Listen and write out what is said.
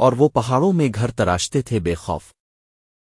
اور وہ پہاڑوں میں گھر تراشتے تھے بے خوف۔